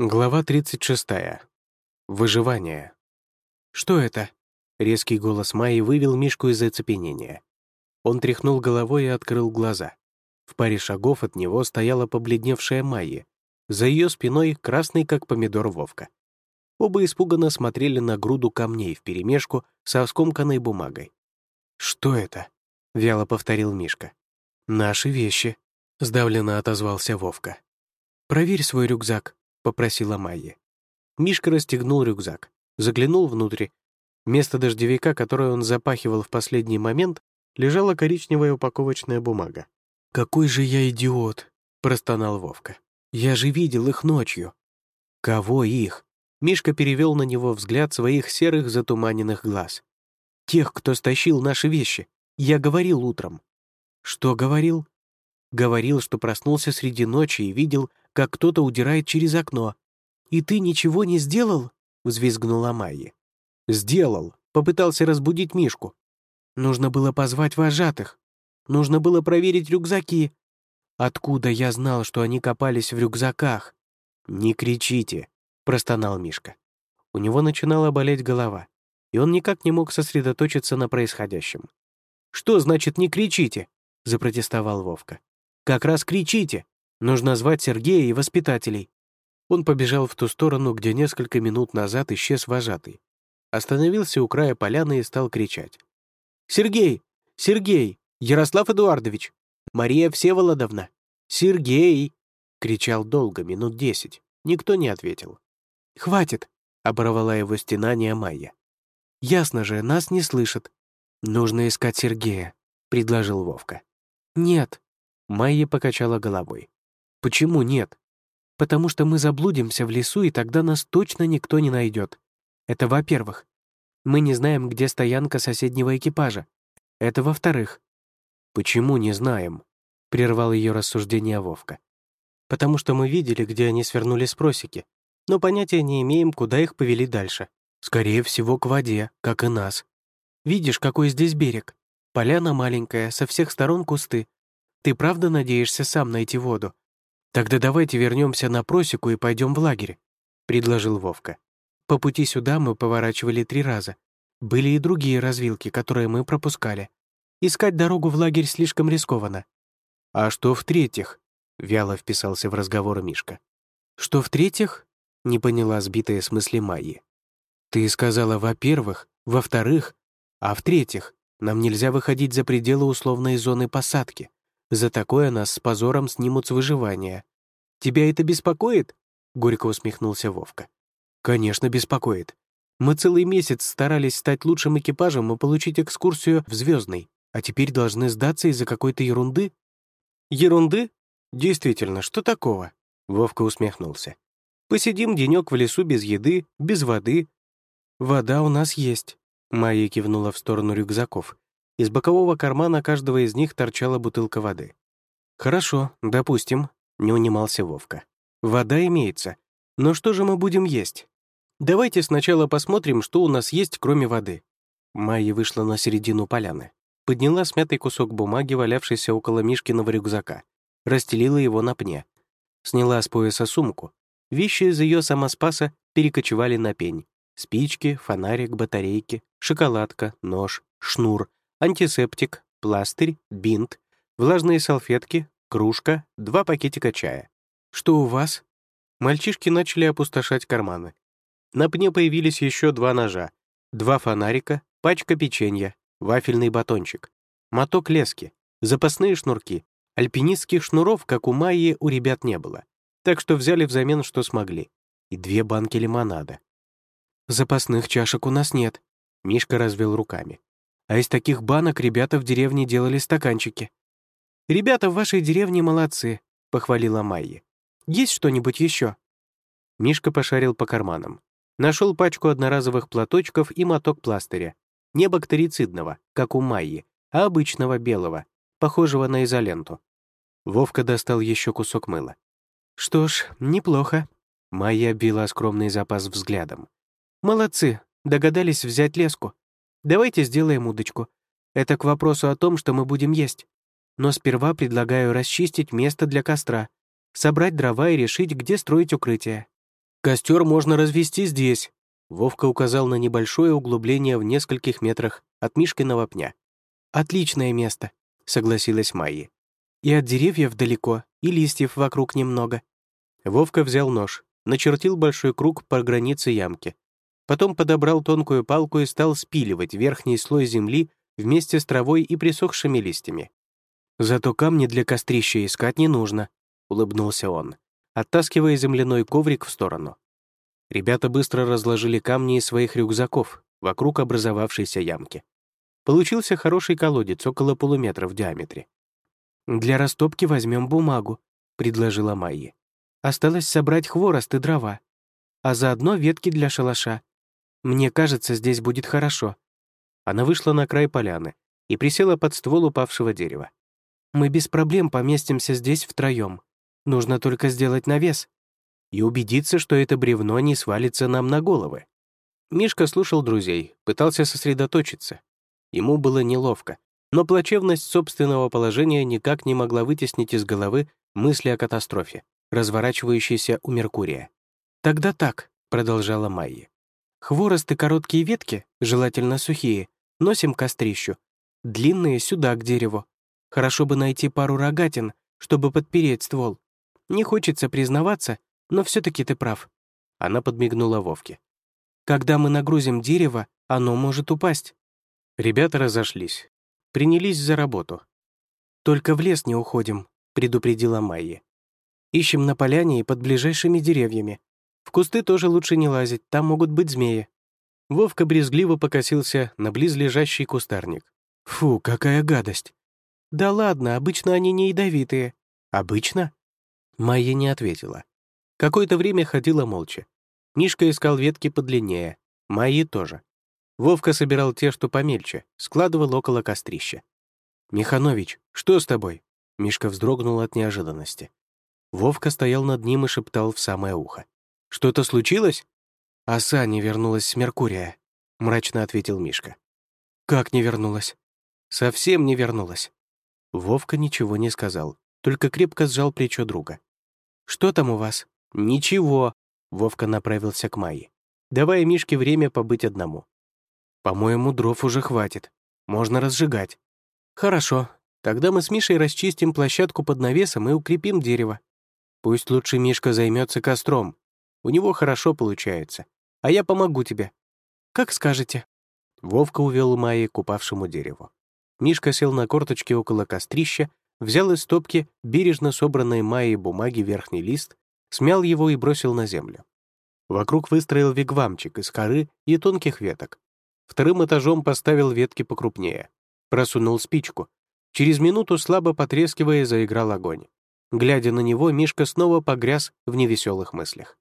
Глава 36. Выживание. «Что это?» — резкий голос Майи вывел Мишку из оцепенения. Он тряхнул головой и открыл глаза. В паре шагов от него стояла побледневшая Майя. За ее спиной красный, как помидор Вовка. Оба испуганно смотрели на груду камней вперемешку со скомканной бумагой. «Что это?» — вяло повторил Мишка. «Наши вещи», — сдавленно отозвался Вовка. «Проверь свой рюкзак», — попросила Майя. Мишка расстегнул рюкзак, заглянул внутрь. Вместо дождевика, который он запахивал в последний момент, лежала коричневая упаковочная бумага. «Какой же я идиот!» — простонал Вовка. «Я же видел их ночью». «Кого их?» Мишка перевел на него взгляд своих серых затуманенных глаз. «Тех, кто стащил наши вещи. Я говорил утром». «Что говорил?» «Говорил, что проснулся среди ночи и видел, как кто-то удирает через окно. «И ты ничего не сделал?» — взвизгнула Майя. «Сделал. Попытался разбудить Мишку. Нужно было позвать вожатых. Нужно было проверить рюкзаки. Откуда я знал, что они копались в рюкзаках?» «Не кричите», — простонал Мишка. У него начинала болеть голова, и он никак не мог сосредоточиться на происходящем. «Что значит «не кричите»?» — запротестовал Вовка. «Как раз кричите! Нужно звать Сергея и воспитателей». Он побежал в ту сторону, где несколько минут назад исчез вожатый. Остановился у края поляны и стал кричать. «Сергей! Сергей! Ярослав Эдуардович! Мария Всеволодовна! Сергей!» Кричал долго, минут десять. Никто не ответил. «Хватит!» — оборвала его стенание Майя. «Ясно же, нас не слышат. Нужно искать Сергея», — предложил Вовка. «Нет», — Майя покачала головой. Почему нет? Потому что мы заблудимся в лесу, и тогда нас точно никто не найдет. Это во-первых. Мы не знаем, где стоянка соседнего экипажа. Это во-вторых. Почему не знаем? Прервал ее рассуждение Вовка. Потому что мы видели, где они свернули с просеки, но понятия не имеем, куда их повели дальше. Скорее всего, к воде, как и нас. Видишь, какой здесь берег? Поляна маленькая, со всех сторон кусты. Ты правда надеешься сам найти воду? «Тогда давайте вернемся на просеку и пойдем в лагерь», — предложил Вовка. «По пути сюда мы поворачивали три раза. Были и другие развилки, которые мы пропускали. Искать дорогу в лагерь слишком рискованно». «А что в-третьих?» — вяло вписался в разговор Мишка. «Что в-третьих?» — не поняла сбитая с мысли Майи. «Ты сказала, во-первых, во-вторых, а в-третьих, нам нельзя выходить за пределы условной зоны посадки. За такое нас с позором снимут с выживания. Тебя это беспокоит?» — горько усмехнулся Вовка. «Конечно, беспокоит. Мы целый месяц старались стать лучшим экипажем и получить экскурсию в Звездный, а теперь должны сдаться из-за какой-то ерунды?» «Ерунды? Действительно, что такого?» Вовка усмехнулся. «Посидим денек в лесу без еды, без воды». «Вода у нас есть», — Майя кивнула в сторону рюкзаков. Из бокового кармана каждого из них торчала бутылка воды. «Хорошо, допустим», — не унимался Вовка. «Вода имеется. Но что же мы будем есть? Давайте сначала посмотрим, что у нас есть, кроме воды». Майя вышла на середину поляны, подняла смятый кусок бумаги, валявшийся около Мишкиного рюкзака, расстелила его на пне, сняла с пояса сумку. Вещи из ее самоспаса перекочевали на пень. Спички, фонарик, батарейки, шоколадка, нож, шнур, антисептик, пластырь, бинт, влажные салфетки, кружка, два пакетика чая. «Что у вас?» Мальчишки начали опустошать карманы. На пне появились еще два ножа, два фонарика, пачка печенья, вафельный батончик, моток лески, запасные шнурки. Альпинистских шнуров, как у Майи, у ребят не было, так что взяли взамен, что смогли. И две банки лимонада. «Запасных чашек у нас нет», — Мишка развел руками. А из таких банок ребята в деревне делали стаканчики. «Ребята в вашей деревне молодцы», — похвалила Майя. «Есть что-нибудь еще?» Мишка пошарил по карманам. Нашел пачку одноразовых платочков и моток пластыря. Не бактерицидного, как у Майи, а обычного белого, похожего на изоленту. Вовка достал еще кусок мыла. «Что ж, неплохо», — Майя обвела скромный запас взглядом. «Молодцы, догадались взять леску. Давайте сделаем удочку. Это к вопросу о том, что мы будем есть. Но сперва предлагаю расчистить место для костра, собрать дрова и решить, где строить укрытие. Костер можно развести здесь. Вовка указал на небольшое углубление в нескольких метрах от Мишкиного пня. «Отличное место», — согласилась Майя. «И от деревьев далеко, и листьев вокруг немного». Вовка взял нож, начертил большой круг по границе ямки. Потом подобрал тонкую палку и стал спиливать верхний слой земли вместе с травой и присохшими листьями. «Зато камни для кострища искать не нужно», — улыбнулся он, оттаскивая земляной коврик в сторону. Ребята быстро разложили камни из своих рюкзаков вокруг образовавшейся ямки. Получился хороший колодец, около полуметра в диаметре. «Для растопки возьмем бумагу», — предложила Майя. «Осталось собрать хворост и дрова, а заодно ветки для шалаша. Мне кажется, здесь будет хорошо». Она вышла на край поляны и присела под ствол упавшего дерева. «Мы без проблем поместимся здесь втроем. Нужно только сделать навес и убедиться, что это бревно не свалится нам на головы». Мишка слушал друзей, пытался сосредоточиться. Ему было неловко, но плачевность собственного положения никак не могла вытеснить из головы мысли о катастрофе, разворачивающейся у Меркурия. «Тогда так», — продолжала Майя. «Хворост и короткие ветки, желательно сухие, носим кострищу. Длинные сюда, к дереву. Хорошо бы найти пару рогатин, чтобы подпереть ствол. Не хочется признаваться, но все таки ты прав». Она подмигнула Вовке. «Когда мы нагрузим дерево, оно может упасть». Ребята разошлись. Принялись за работу. «Только в лес не уходим», — предупредила Майя. «Ищем на поляне и под ближайшими деревьями. В кусты тоже лучше не лазить, там могут быть змеи». Вовка брезгливо покосился на близлежащий кустарник. «Фу, какая гадость!» «Да ладно, обычно они не ядовитые». «Обычно?» Майя не ответила. Какое-то время ходила молча. Мишка искал ветки подлиннее, Майи тоже. Вовка собирал те, что помельче, складывал около кострища. «Миханович, что с тобой?» Мишка вздрогнул от неожиданности. Вовка стоял над ним и шептал в самое ухо. «Что-то случилось?» «Оса не вернулась с Меркурия», — мрачно ответил Мишка. «Как не вернулась?» «Совсем не вернулась». Вовка ничего не сказал, только крепко сжал плечо друга. «Что там у вас?» «Ничего», — Вовка направился к Майе. «Давай Мишке время побыть одному». «По-моему, дров уже хватит. Можно разжигать». «Хорошо. Тогда мы с Мишей расчистим площадку под навесом и укрепим дерево. Пусть лучше Мишка займется костром. У него хорошо получается. А я помогу тебе. Как скажете». Вовка увел Майи к упавшему дереву. Мишка сел на корточки около кострища, взял из стопки бережно собранной Майей бумаги верхний лист смял его и бросил на землю. Вокруг выстроил вигвамчик из коры и тонких веток. Вторым этажом поставил ветки покрупнее. Просунул спичку. Через минуту, слабо потрескивая, заиграл огонь. Глядя на него, Мишка снова погряз в невеселых мыслях.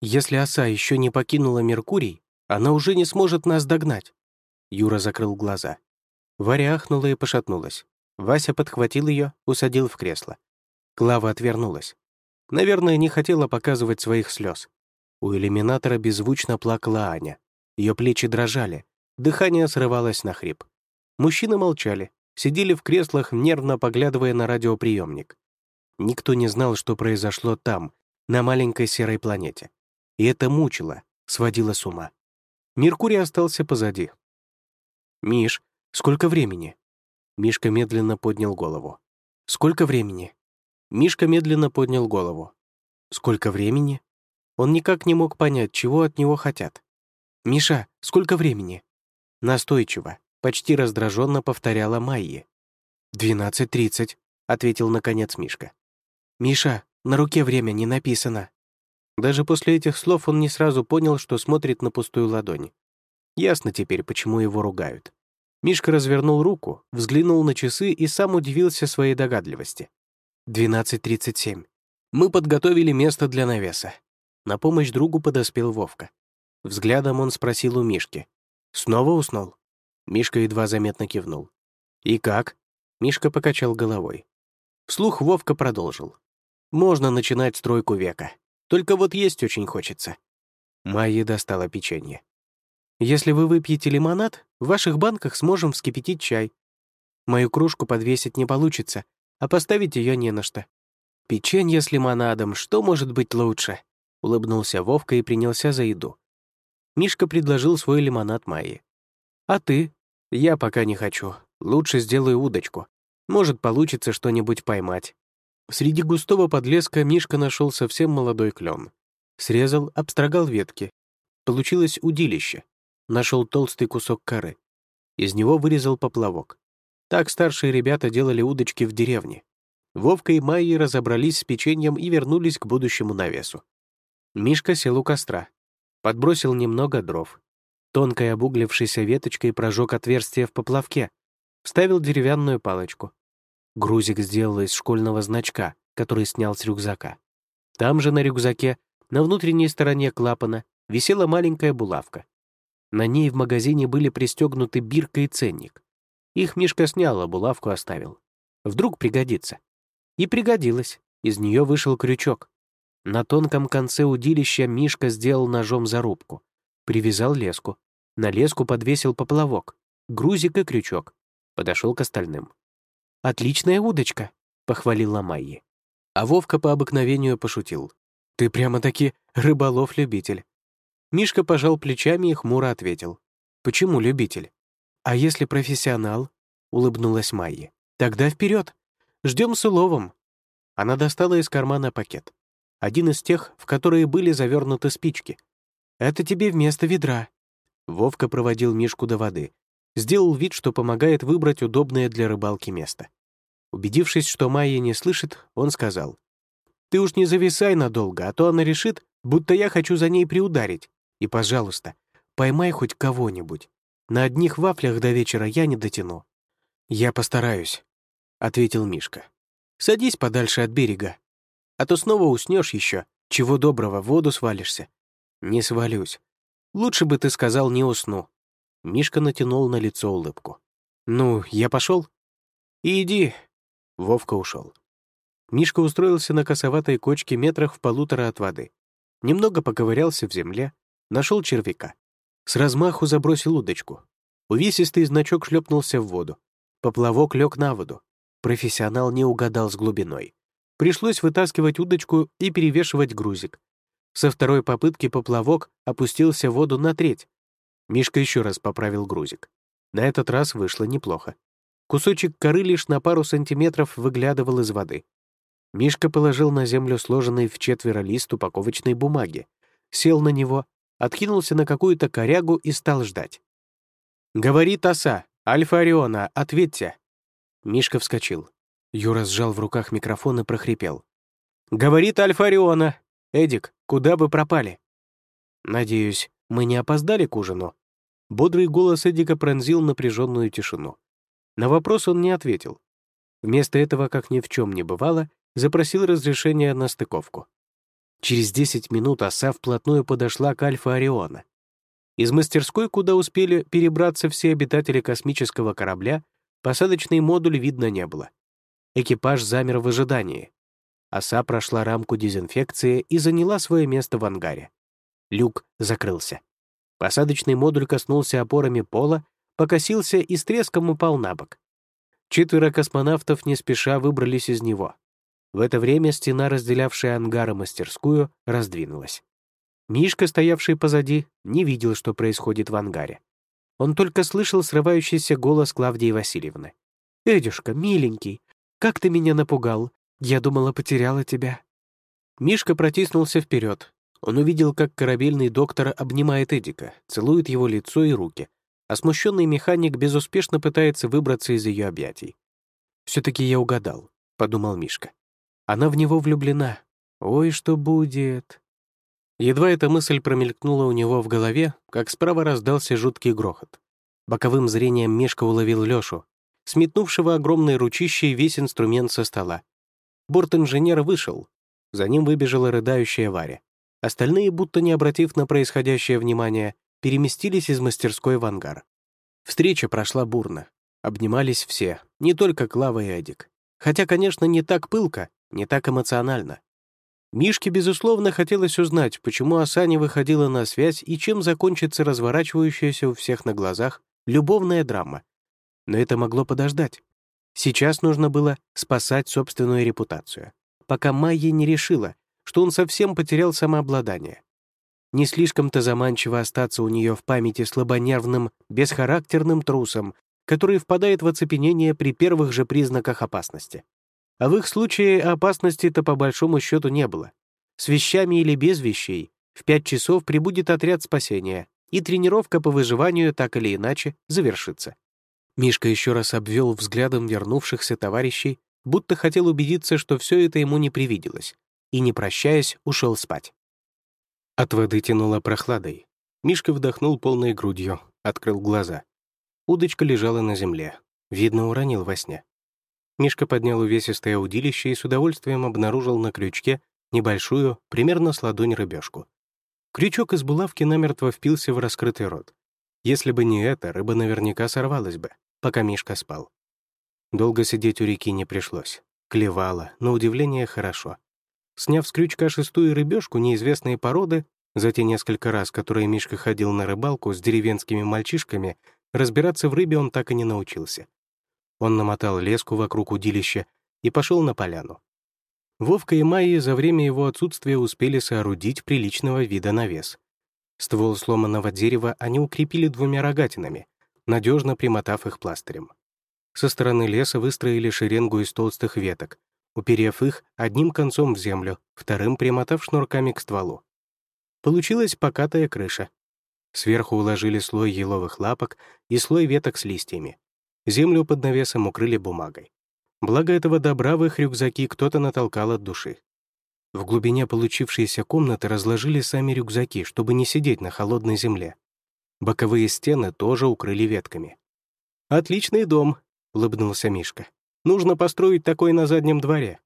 «Если оса еще не покинула Меркурий, она уже не сможет нас догнать». Юра закрыл глаза. Варя ахнула и пошатнулась. Вася подхватил ее, усадил в кресло. Клава отвернулась. Наверное, не хотела показывать своих слез. У иллюминатора беззвучно плакала Аня. Ее плечи дрожали, дыхание срывалось на хрип. Мужчины молчали, сидели в креслах, нервно поглядывая на радиоприемник. Никто не знал, что произошло там, на маленькой серой планете. И это мучило, сводило с ума. Меркурий остался позади. «Миш, сколько времени?» Мишка медленно поднял голову. «Сколько времени?» Мишка медленно поднял голову. «Сколько времени?» Он никак не мог понять, чего от него хотят. «Миша, сколько времени?» Настойчиво, почти раздраженно повторяла Майи. «Двенадцать тридцать», — ответил наконец Мишка. «Миша, на руке время не написано». Даже после этих слов он не сразу понял, что смотрит на пустую ладонь. Ясно теперь, почему его ругают. Мишка развернул руку, взглянул на часы и сам удивился своей догадливости. 12.37. Мы подготовили место для навеса. На помощь другу подоспел Вовка. Взглядом он спросил у Мишки. «Снова уснул?» Мишка едва заметно кивнул. «И как?» Мишка покачал головой. Вслух Вовка продолжил. «Можно начинать стройку века. Только вот есть очень хочется». Майя достала печенье. «Если вы выпьете лимонад, в ваших банках сможем вскипятить чай. Мою кружку подвесить не получится, а поставить ее не на что. Печенье с лимонадом, что может быть лучше? — улыбнулся Вовка и принялся за еду. Мишка предложил свой лимонад Майе. «А ты?» «Я пока не хочу. Лучше сделаю удочку. Может, получится что-нибудь поймать». Среди густого подлеска Мишка нашел совсем молодой клен. Срезал, обстрогал ветки. Получилось удилище. Нашел толстый кусок коры. Из него вырезал поплавок. Так старшие ребята делали удочки в деревне. Вовка и Майи разобрались с печеньем и вернулись к будущему навесу. Мишка сел у костра. Подбросил немного дров. Тонкой обуглившейся веточкой прожег отверстие в поплавке. Вставил деревянную палочку. Грузик сделал из школьного значка, который снял с рюкзака. Там же на рюкзаке, на внутренней стороне клапана, висела маленькая булавка. На ней в магазине были пристегнуты бирка и ценник. Их Мишка снял, а булавку оставил. Вдруг пригодится. И пригодилось. Из нее вышел крючок. На тонком конце удилища Мишка сделал ножом зарубку. Привязал леску. На леску подвесил поплавок. Грузик и крючок. Подошел к остальным. «Отличная удочка», — похвалила Майи. А Вовка по обыкновению пошутил. «Ты прямо-таки рыболов-любитель». Мишка пожал плечами и хмуро ответил. «Почему любитель?» «А если профессионал?» — улыбнулась Майя. «Тогда вперед! Ждем с уловом!» Она достала из кармана пакет. Один из тех, в которые были завернуты спички. «Это тебе вместо ведра». Вовка проводил Мишку до воды. Сделал вид, что помогает выбрать удобное для рыбалки место. Убедившись, что Майя не слышит, он сказал. «Ты уж не зависай надолго, а то она решит, будто я хочу за ней приударить. И, пожалуйста, поймай хоть кого-нибудь. На одних вафлях до вечера я не дотяну». «Я постараюсь», — ответил Мишка. «Садись подальше от берега, а то снова уснешь еще, чего доброго, в воду свалишься. «Не свалюсь. Лучше бы ты сказал, не усну». Мишка натянул на лицо улыбку. «Ну, я пошел?» «Иди». Вовка ушел. Мишка устроился на косоватой кочке метрах в полутора от воды. Немного поковырялся в земле, нашел червяка. С размаху забросил удочку. Увесистый значок шлепнулся в воду. Поплавок лег на воду. Профессионал не угадал с глубиной. Пришлось вытаскивать удочку и перевешивать грузик. Со второй попытки поплавок опустился в воду на треть. Мишка еще раз поправил грузик. На этот раз вышло неплохо. Кусочек коры лишь на пару сантиметров выглядывал из воды. Мишка положил на землю сложенный в четверо лист упаковочной бумаги, сел на него, откинулся на какую-то корягу и стал ждать. «Говорит оса, Альфа Ориона, ответьте!» Мишка вскочил. Юра сжал в руках микрофон и прохрипел. «Говорит Альфа Ориона, «Эдик, куда вы пропали?» «Надеюсь, мы не опоздали к ужину?» Бодрый голос Эдика пронзил напряженную тишину. На вопрос он не ответил. Вместо этого, как ни в чем не бывало, запросил разрешение на стыковку. Через 10 минут оса вплотную подошла к Альфа Ориона. Из мастерской, куда успели перебраться все обитатели космического корабля, посадочный модуль видно не было. Экипаж замер в ожидании. Оса прошла рамку дезинфекции и заняла свое место в ангаре. Люк закрылся. Посадочный модуль коснулся опорами пола, покосился и с треском упал на бок. Четверо космонавтов не спеша выбрались из него. В это время стена, разделявшая ангар и мастерскую, раздвинулась. Мишка, стоявший позади, не видел, что происходит в ангаре. Он только слышал срывающийся голос Клавдии Васильевны. «Эдюшка, миленький, как ты меня напугал! Я думала, потеряла тебя». Мишка протиснулся вперед. Он увидел, как корабельный доктор обнимает Эдика, целует его лицо и руки, а смущенный механик безуспешно пытается выбраться из ее объятий. «Все-таки я угадал», — подумал Мишка. «Она в него влюблена. Ой, что будет?» Едва эта мысль промелькнула у него в голове, как справа раздался жуткий грохот. Боковым зрением Мишка уловил Лёшу, сметнувшего огромной ручищей весь инструмент со стола. Борт-инженер вышел. За ним выбежала рыдающая Варя. Остальные, будто не обратив на происходящее внимание, переместились из мастерской в ангар. Встреча прошла бурно. Обнимались все, не только Клава и Эдик. Хотя, конечно, не так пылко, не так эмоционально. Мишке, безусловно, хотелось узнать, почему Оса не выходила на связь и чем закончится разворачивающаяся у всех на глазах любовная драма. Но это могло подождать. Сейчас нужно было спасать собственную репутацию, пока Майя не решила, что он совсем потерял самообладание. Не слишком-то заманчиво остаться у нее в памяти слабонервным, бесхарактерным трусом, который впадает в оцепенение при первых же признаках опасности. А в их случае опасности-то по большому счету не было. С вещами или без вещей в пять часов прибудет отряд спасения, и тренировка по выживанию так или иначе завершится. Мишка еще раз обвел взглядом вернувшихся товарищей, будто хотел убедиться, что все это ему не привиделось, и, не прощаясь, ушел спать. От воды тянуло прохладой. Мишка вдохнул полной грудью, открыл глаза. Удочка лежала на земле. Видно, уронил во сне. Мишка поднял увесистое удилище и с удовольствием обнаружил на крючке небольшую, примерно с ладонь рыбешку. Крючок из булавки намертво впился в раскрытый рот. Если бы не это, рыба наверняка сорвалась бы, пока Мишка спал. Долго сидеть у реки не пришлось. Клевала, на удивление хорошо. Сняв с крючка шестую рыбешку неизвестной породы, за те несколько раз, которые Мишка ходил на рыбалку с деревенскими мальчишками, Разбираться в рыбе он так и не научился. Он намотал леску вокруг удилища и пошел на поляну. Вовка и Майя за время его отсутствия успели соорудить приличного вида навес. Ствол сломанного дерева они укрепили двумя рогатинами, надежно примотав их пластырем. Со стороны леса выстроили шеренгу из толстых веток, уперев их одним концом в землю, вторым примотав шнурками к стволу. Получилась покатая крыша, Сверху уложили слой еловых лапок и слой веток с листьями. Землю под навесом укрыли бумагой. Благо этого добра в их рюкзаки кто-то натолкал от души. В глубине получившейся комнаты разложили сами рюкзаки, чтобы не сидеть на холодной земле. Боковые стены тоже укрыли ветками. «Отличный дом», — улыбнулся Мишка. «Нужно построить такой на заднем дворе».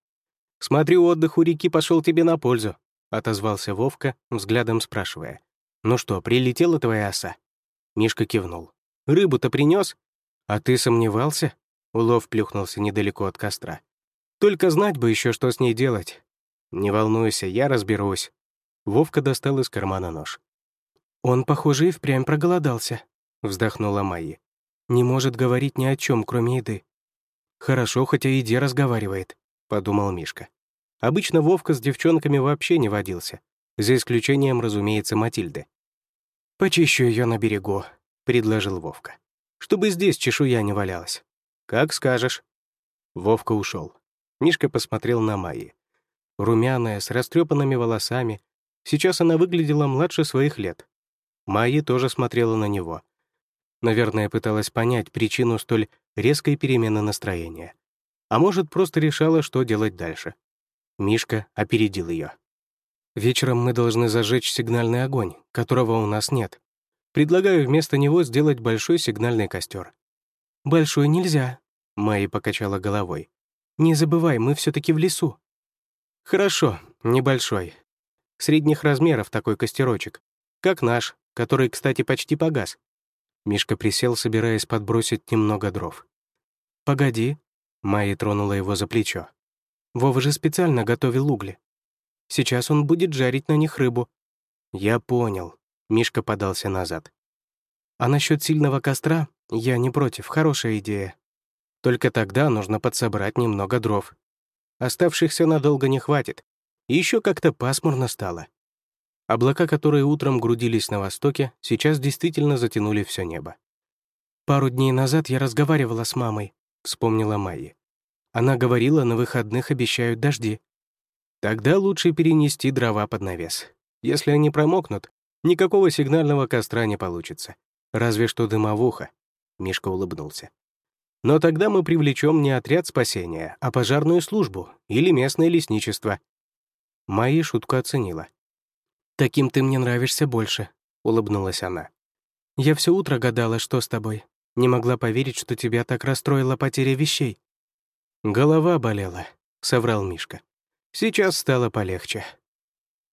«Смотрю, отдых у реки пошел тебе на пользу», — отозвался Вовка, взглядом спрашивая. «Ну что, прилетела твоя оса?» Мишка кивнул. «Рыбу-то принес? «А ты сомневался?» Улов плюхнулся недалеко от костра. «Только знать бы еще, что с ней делать». «Не волнуйся, я разберусь». Вовка достал из кармана нож. «Он, похоже, и впрямь проголодался», — вздохнула Майя. «Не может говорить ни о чем, кроме еды». «Хорошо, хотя еде разговаривает», — подумал Мишка. Обычно Вовка с девчонками вообще не водился, за исключением, разумеется, Матильды. «Почищу ее на берегу», — предложил Вовка. «Чтобы здесь чешуя не валялась». «Как скажешь». Вовка ушел. Мишка посмотрел на Майи. Румяная, с растрепанными волосами. Сейчас она выглядела младше своих лет. Майя тоже смотрела на него. Наверное, пыталась понять причину столь резкой перемены настроения. А может, просто решала, что делать дальше. Мишка опередил ее. Вечером мы должны зажечь сигнальный огонь, которого у нас нет. Предлагаю вместо него сделать большой сигнальный костер. «Большой нельзя», — Майя покачала головой. «Не забывай, мы все таки в лесу». «Хорошо, небольшой. Средних размеров такой костерочек. Как наш, который, кстати, почти погас». Мишка присел, собираясь подбросить немного дров. «Погоди», — Майя тронула его за плечо. «Вова же специально готовил угли. Сейчас он будет жарить на них рыбу». «Я понял», — Мишка подался назад. «А насчет сильного костра я не против, хорошая идея. Только тогда нужно подсобрать немного дров. Оставшихся надолго не хватит. Еще как-то пасмурно стало. Облака, которые утром грудились на востоке, сейчас действительно затянули все небо. «Пару дней назад я разговаривала с мамой», — вспомнила Майя. «Она говорила, на выходных обещают дожди. Тогда лучше перенести дрова под навес. Если они промокнут, никакого сигнального костра не получится. Разве что дымовуха. Мишка улыбнулся. Но тогда мы привлечем не отряд спасения, а пожарную службу или местное лесничество. Майя шутку оценила. «Таким ты мне нравишься больше», — улыбнулась она. «Я все утро гадала, что с тобой. Не могла поверить, что тебя так расстроила потеря вещей». «Голова болела», — соврал Мишка. Сейчас стало полегче.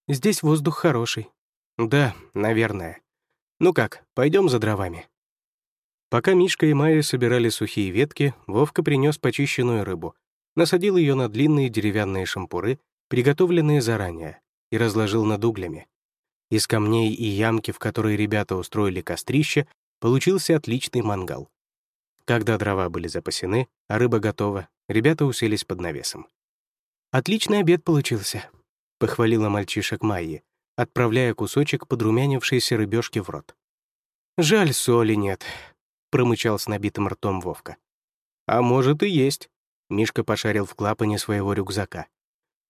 Здесь воздух хороший. Да, наверное. Ну как, пойдем за дровами. Пока Мишка и Майя собирали сухие ветки, Вовка принес почищенную рыбу, насадил ее на длинные деревянные шампуры, приготовленные заранее, и разложил над углями. Из камней и ямки, в которые ребята устроили кострище, получился отличный мангал. Когда дрова были запасены, а рыба готова, ребята уселись под навесом. Отличный обед получился. — похвалила мальчишек Майи, отправляя кусочек подрумянившейся рыбешки в рот. «Жаль, соли нет», — промычал с набитым ртом Вовка. «А может и есть», — Мишка пошарил в клапане своего рюкзака.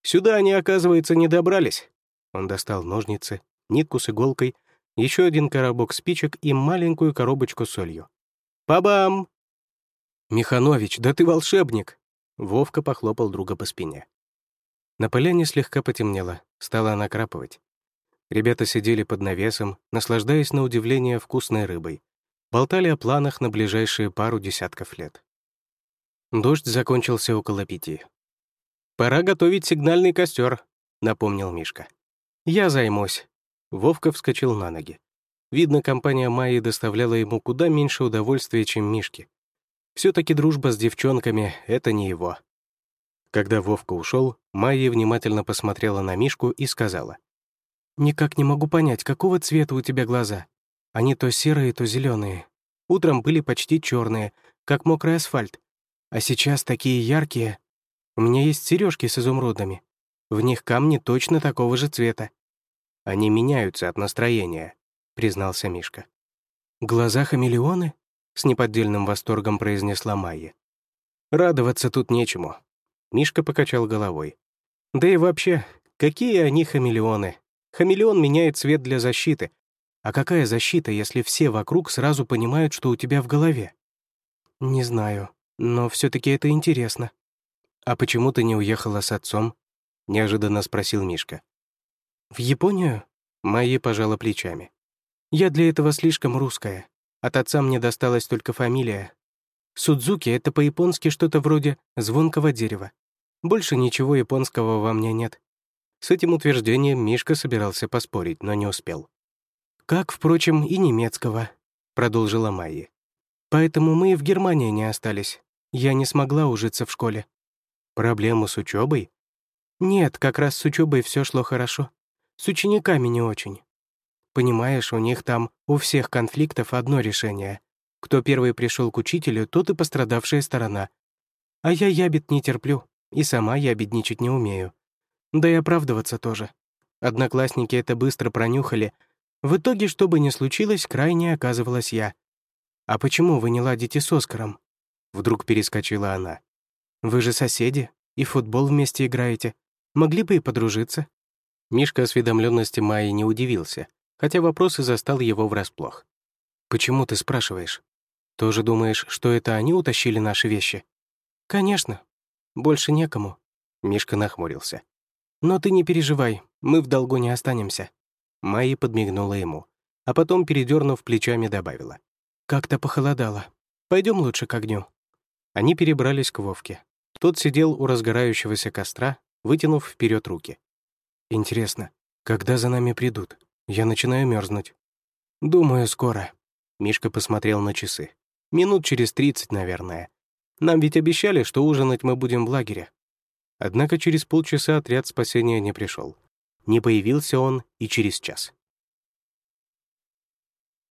«Сюда они, оказывается, не добрались». Он достал ножницы, нитку с иголкой, еще один коробок спичек и маленькую коробочку с солью. «Па-бам!» «Миханович, да ты волшебник!» Вовка похлопал друга по спине. На поляне слегка потемнело, стало накрапывать. Ребята сидели под навесом, наслаждаясь на удивление вкусной рыбой. Болтали о планах на ближайшие пару десятков лет. Дождь закончился около пяти. «Пора готовить сигнальный костер», — напомнил Мишка. «Я займусь». Вовка вскочил на ноги. Видно, компания Майи доставляла ему куда меньше удовольствия, чем Мишке. все таки дружба с девчонками — это не его. Когда Вовка ушел, Майя внимательно посмотрела на Мишку и сказала. «Никак не могу понять, какого цвета у тебя глаза. Они то серые, то зеленые. Утром были почти черные, как мокрый асфальт. А сейчас такие яркие. У меня есть сережки с изумрудами. В них камни точно такого же цвета. Они меняются от настроения», — признался Мишка. «Глаза хамелеоны?» — с неподдельным восторгом произнесла Майя. «Радоваться тут нечему. Мишка покачал головой. «Да и вообще, какие они хамелеоны? Хамелеон меняет цвет для защиты. А какая защита, если все вокруг сразу понимают, что у тебя в голове?» «Не знаю, но все таки это интересно». «А почему ты не уехала с отцом?» — неожиданно спросил Мишка. «В Японию?» — Майя пожала плечами. «Я для этого слишком русская. От отца мне досталась только фамилия. Судзуки — это по-японски что-то вроде «звонкого дерева». Больше ничего японского во мне нет. С этим утверждением Мишка собирался поспорить, но не успел. «Как, впрочем, и немецкого», — продолжила Майя. «Поэтому мы и в Германии не остались. Я не смогла ужиться в школе». «Проблему с учебой? «Нет, как раз с учебой все шло хорошо. С учениками не очень. Понимаешь, у них там у всех конфликтов одно решение. Кто первый пришел к учителю, тот и пострадавшая сторона. А я ябед не терплю. И сама я бедничать не умею. Да и оправдываться тоже. Одноклассники это быстро пронюхали. В итоге, что бы ни случилось, крайне оказывалась я. «А почему вы не ладите с Оскаром?» Вдруг перескочила она. «Вы же соседи, и футбол вместе играете. Могли бы и подружиться». Мишка осведомленности Майи не удивился, хотя вопрос и застал его врасплох. «Почему ты спрашиваешь? Тоже думаешь, что это они утащили наши вещи?» «Конечно. Больше некому». Мишка нахмурился. «Но ты не переживай, мы в долгу не останемся». Майя подмигнула ему, а потом, передернув плечами, добавила. «Как-то похолодало. Пойдем лучше к огню». Они перебрались к Вовке. Тот сидел у разгорающегося костра, вытянув вперед руки. «Интересно, когда за нами придут? Я начинаю мерзнуть. «Думаю, скоро». Мишка посмотрел на часы. «Минут через тридцать, наверное. Нам ведь обещали, что ужинать мы будем в лагере. Однако через полчаса отряд спасения не пришел. Не появился он и через час.